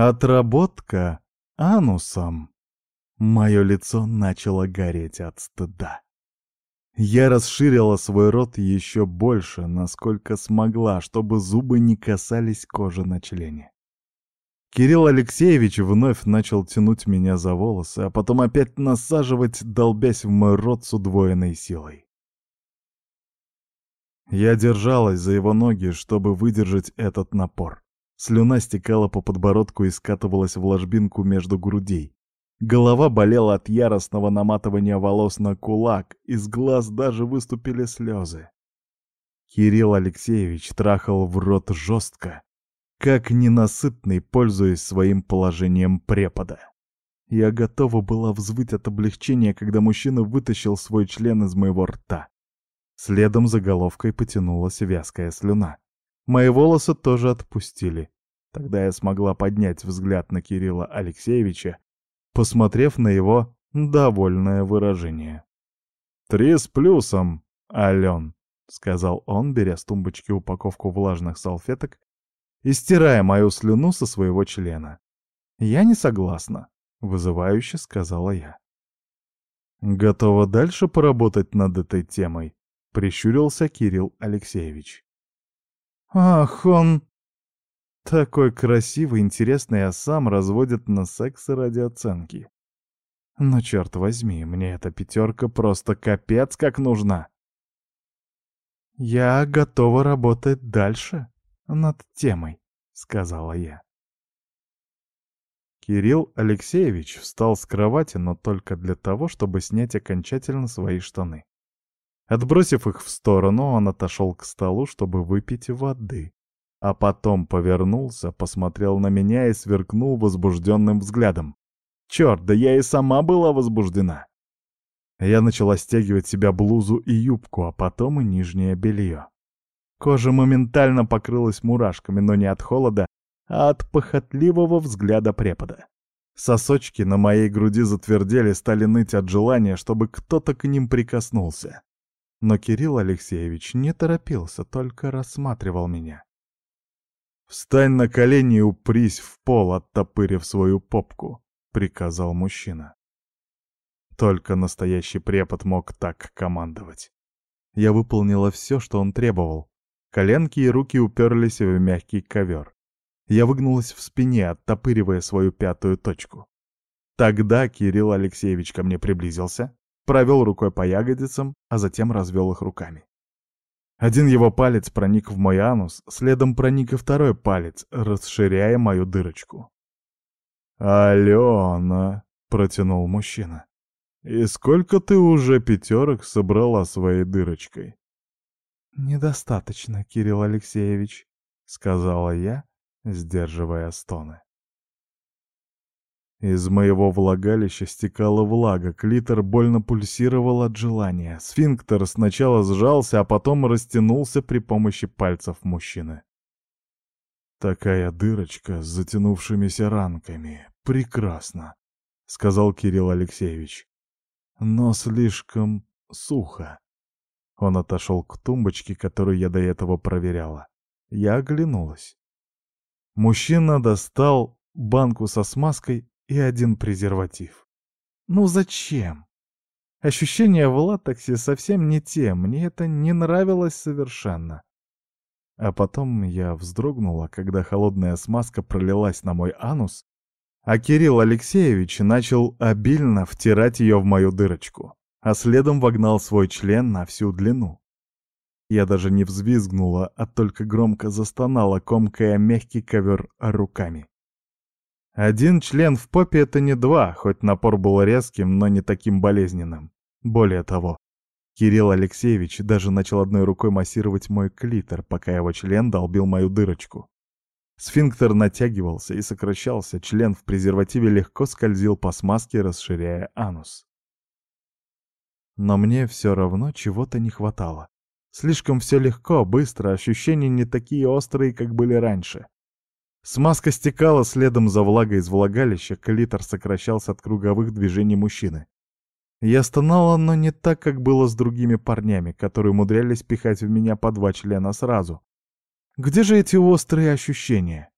Отработка анусом. Мое лицо начало гореть от стыда. Я расширила свой рот еще больше, насколько смогла, чтобы зубы не касались кожи на члене. Кирилл Алексеевич вновь начал тянуть меня за волосы, а потом опять насаживать, долбясь в мой рот с удвоенной силой. Я держалась за его ноги, чтобы выдержать этот напор. Слюна стекала по подбородку и скатывалась в ложбинку между грудей. Голова болела от яростного наматывания волос на кулак, из глаз даже выступили слезы. Кирилл Алексеевич трахал в рот жестко, как ненасытный, пользуясь своим положением препода. Я готова была взвыть от облегчения, когда мужчина вытащил свой член из моего рта. Следом за головкой потянулась вязкая слюна. Мои волосы тоже отпустили. Тогда я смогла поднять взгляд на Кирилла Алексеевича, посмотрев на его довольное выражение. «Три с плюсом, Ален», — сказал он, беря с тумбочки упаковку влажных салфеток и стирая мою слюну со своего члена. «Я не согласна», — вызывающе сказала я. «Готова дальше поработать над этой темой?» — прищурился Кирилл Алексеевич. «Ах, он...» Такой красивый, интересный, а сам разводит на секс ради оценки. Но черт возьми, мне эта пятерка просто капец как нужна. Я готова работать дальше над темой, сказала я. Кирилл Алексеевич встал с кровати, но только для того, чтобы снять окончательно свои штаны. Отбросив их в сторону, он отошел к столу, чтобы выпить воды. А потом повернулся, посмотрел на меня и сверкнул возбужденным взглядом. Черт, да я и сама была возбуждена. Я начала стягивать себя блузу и юбку, а потом и нижнее белье. Кожа моментально покрылась мурашками, но не от холода, а от похотливого взгляда препода. Сосочки на моей груди затвердели, стали ныть от желания, чтобы кто-то к ним прикоснулся. Но Кирилл Алексеевич не торопился, только рассматривал меня. «Встань на колени и упрись в пол, оттопырив свою попку», — приказал мужчина. Только настоящий препод мог так командовать. Я выполнила все, что он требовал. Коленки и руки уперлись в мягкий ковер. Я выгнулась в спине, оттопыривая свою пятую точку. Тогда Кирилл Алексеевич ко мне приблизился, провел рукой по ягодицам, а затем развел их руками. Один его палец проник в мой анус, следом проник и второй палец, расширяя мою дырочку. «Алена!» — протянул мужчина. «И сколько ты уже пятерок собрала своей дырочкой?» «Недостаточно, Кирилл Алексеевич», — сказала я, сдерживая стоны. Из моего влагалища стекала влага, клитор больно пульсировал от желания. Сфинктер сначала сжался, а потом растянулся при помощи пальцев мужчины. «Такая дырочка с затянувшимися ранками. Прекрасно», — сказал Кирилл Алексеевич. «Но слишком сухо». Он отошел к тумбочке, которую я до этого проверяла. Я оглянулась. Мужчина достал банку со смазкой и один презерватив. Ну зачем? Ощущения в латексе совсем не те, мне это не нравилось совершенно. А потом я вздрогнула, когда холодная смазка пролилась на мой анус, а Кирилл Алексеевич начал обильно втирать ее в мою дырочку, а следом вогнал свой член на всю длину. Я даже не взвизгнула, а только громко застонала, комкая мягкий ковер руками. Один член в попе — это не два, хоть напор был резким, но не таким болезненным. Более того, Кирилл Алексеевич даже начал одной рукой массировать мой клитор, пока его член долбил мою дырочку. Сфинктер натягивался и сокращался, член в презервативе легко скользил по смазке, расширяя анус. Но мне все равно чего-то не хватало. Слишком все легко, быстро, ощущения не такие острые, как были раньше. Смазка стекала следом за влагой из влагалища, клитор сокращался от круговых движений мужчины. Я стонала, но не так, как было с другими парнями, которые умудрялись пихать в меня по два члена сразу. Где же эти острые ощущения?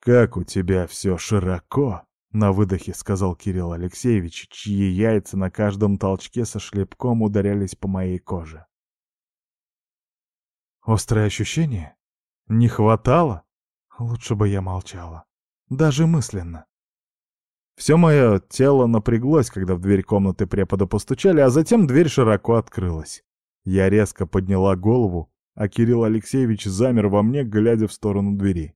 «Как у тебя все широко!» — на выдохе сказал Кирилл Алексеевич, чьи яйца на каждом толчке со шлепком ударялись по моей коже. Острое ощущение? Не хватало? Лучше бы я молчала. Даже мысленно. Все мое тело напряглось, когда в дверь комнаты препода постучали, а затем дверь широко открылась. Я резко подняла голову, а Кирилл Алексеевич замер во мне, глядя в сторону двери.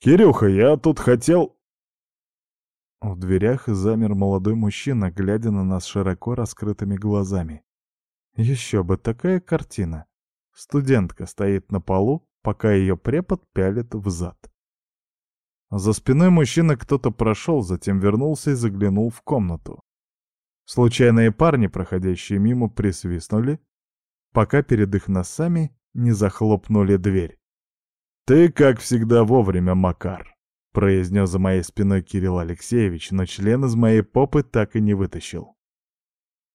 «Кирюха, я тут хотел...» В дверях замер молодой мужчина, глядя на нас широко раскрытыми глазами. Еще бы такая картина. Студентка стоит на полу, пока ее препод пялит в зад. За спиной мужчины кто-то прошел, затем вернулся и заглянул в комнату. Случайные парни, проходящие мимо, присвистнули, пока перед их носами не захлопнули дверь. «Ты, как всегда, вовремя, Макар», — произнес за моей спиной Кирилл Алексеевич, но член из моей попы так и не вытащил.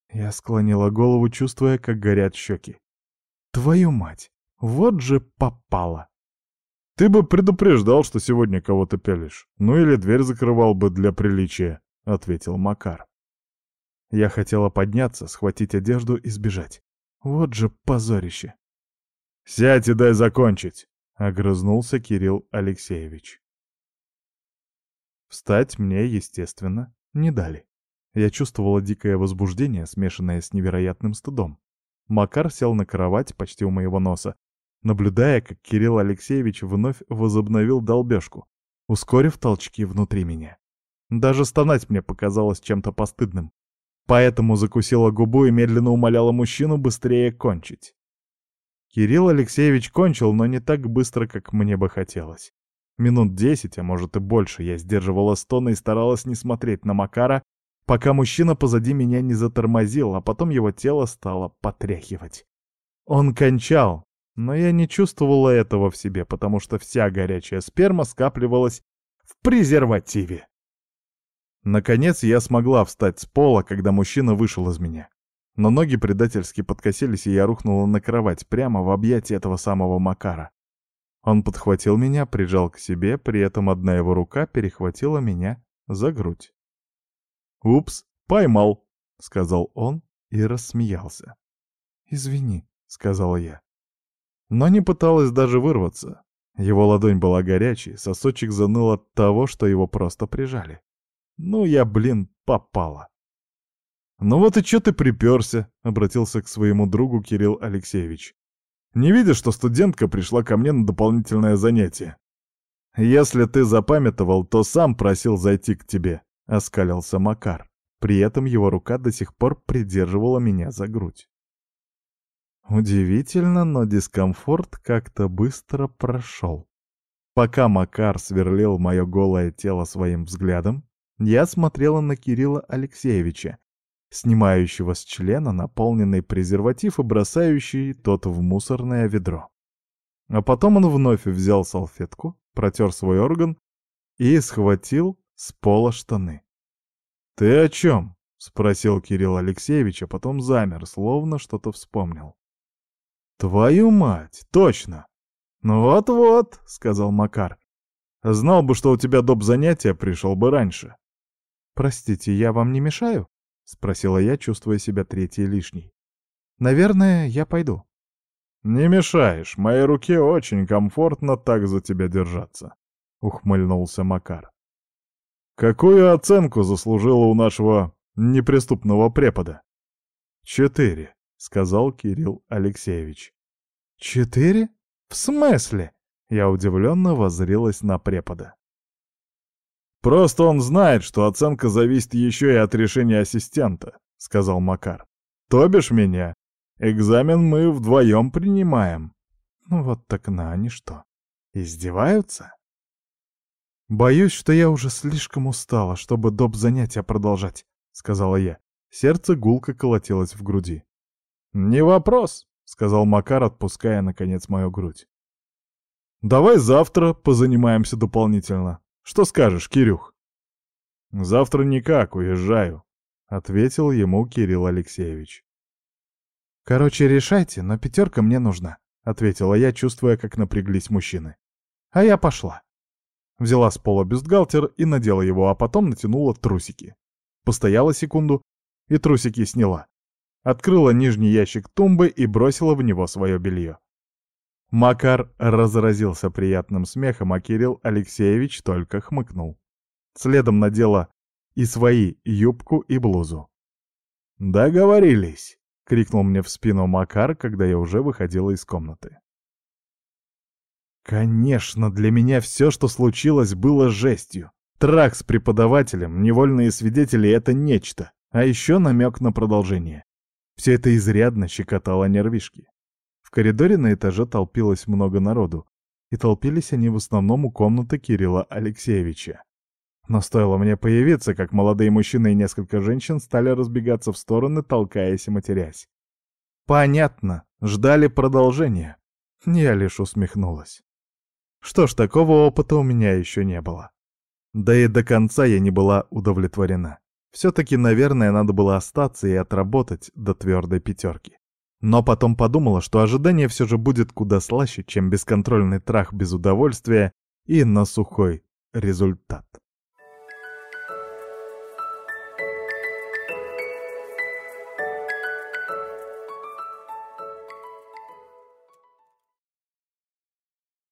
Я склонила голову, чувствуя, как горят щеки. «Твою мать! Вот же попало!» «Ты бы предупреждал, что сегодня кого-то пялишь. Ну или дверь закрывал бы для приличия», — ответил Макар. Я хотела подняться, схватить одежду и сбежать. Вот же позорище. «Сядь и дай закончить!» — огрызнулся Кирилл Алексеевич. Встать мне, естественно, не дали. Я чувствовала дикое возбуждение, смешанное с невероятным стыдом. Макар сел на кровать почти у моего носа, наблюдая, как Кирилл Алексеевич вновь возобновил долбежку, ускорив толчки внутри меня. Даже стонать мне показалось чем-то постыдным. Поэтому закусила губу и медленно умоляла мужчину быстрее кончить. Кирилл Алексеевич кончил, но не так быстро, как мне бы хотелось. Минут десять, а может и больше, я сдерживала стоны и старалась не смотреть на Макара, пока мужчина позади меня не затормозил, а потом его тело стало потряхивать. Он кончал, но я не чувствовала этого в себе, потому что вся горячая сперма скапливалась в презервативе. Наконец я смогла встать с пола, когда мужчина вышел из меня. Но ноги предательски подкосились, и я рухнула на кровать прямо в объятии этого самого Макара. Он подхватил меня, прижал к себе, при этом одна его рука перехватила меня за грудь. «Упс, поймал», — сказал он и рассмеялся. «Извини», — сказала я но не пыталась даже вырваться. Его ладонь была горячей, сосочек заныл от того, что его просто прижали. Ну, я, блин, попала. «Ну вот и чё ты приперся?» — обратился к своему другу Кирилл Алексеевич. «Не видишь, что студентка пришла ко мне на дополнительное занятие?» «Если ты запамятовал, то сам просил зайти к тебе», — оскалился Макар. При этом его рука до сих пор придерживала меня за грудь. Удивительно, но дискомфорт как-то быстро прошел. Пока Макар сверлил мое голое тело своим взглядом, я смотрела на Кирилла Алексеевича, снимающего с члена наполненный презерватив и бросающий тот в мусорное ведро. А потом он вновь взял салфетку, протер свой орган и схватил с пола штаны. «Ты о чем?» — спросил Кирилл Алексеевич, а потом замер, словно что-то вспомнил. «Твою мать, точно!» «Ну вот-вот», — сказал Макар. «Знал бы, что у тебя доп. занятия, пришел бы раньше». «Простите, я вам не мешаю?» — спросила я, чувствуя себя третьей лишней. «Наверное, я пойду». «Не мешаешь, моей руке очень комфортно так за тебя держаться», — ухмыльнулся Макар. «Какую оценку заслужила у нашего неприступного препода?» «Четыре», — сказал Кирилл Алексеевич. «Четыре? В смысле?» Я удивленно воззрилась на препода. «Просто он знает, что оценка зависит еще и от решения ассистента», — сказал Макар. «То бишь меня. Экзамен мы вдвоем принимаем». «Ну вот так на они что, издеваются?» «Боюсь, что я уже слишком устала, чтобы доп. занятия продолжать», — сказала я. Сердце гулко колотилось в груди. «Не вопрос», — сказал Макар, отпуская, наконец, мою грудь. «Давай завтра позанимаемся дополнительно. Что скажешь, Кирюх?» «Завтра никак, уезжаю», — ответил ему Кирилл Алексеевич. «Короче, решайте, но пятерка мне нужна», — ответила я, чувствуя, как напряглись мужчины. «А я пошла». Взяла с пола бюстгальтер и надела его, а потом натянула трусики. Постояла секунду и трусики сняла. Открыла нижний ящик тумбы и бросила в него свое белье. Макар разразился приятным смехом, а Кирилл Алексеевич только хмыкнул. Следом надела и свои юбку и блузу. «Договорились!» — крикнул мне в спину Макар, когда я уже выходила из комнаты. Конечно, для меня все, что случилось, было жестью. Трах с преподавателем, невольные свидетели — это нечто, а еще намек на продолжение. Все это изрядно щекотало нервишки. В коридоре на этаже толпилось много народу, и толпились они в основном у комнаты Кирилла Алексеевича. Но стоило мне появиться, как молодые мужчины и несколько женщин стали разбегаться в стороны, толкаясь и матерясь. Понятно, ждали продолжения. Я лишь усмехнулась. Что ж, такого опыта у меня еще не было. Да и до конца я не была удовлетворена. Все-таки, наверное, надо было остаться и отработать до твердой пятерки. Но потом подумала, что ожидание все же будет куда слаще, чем бесконтрольный трах без удовольствия и на сухой результат.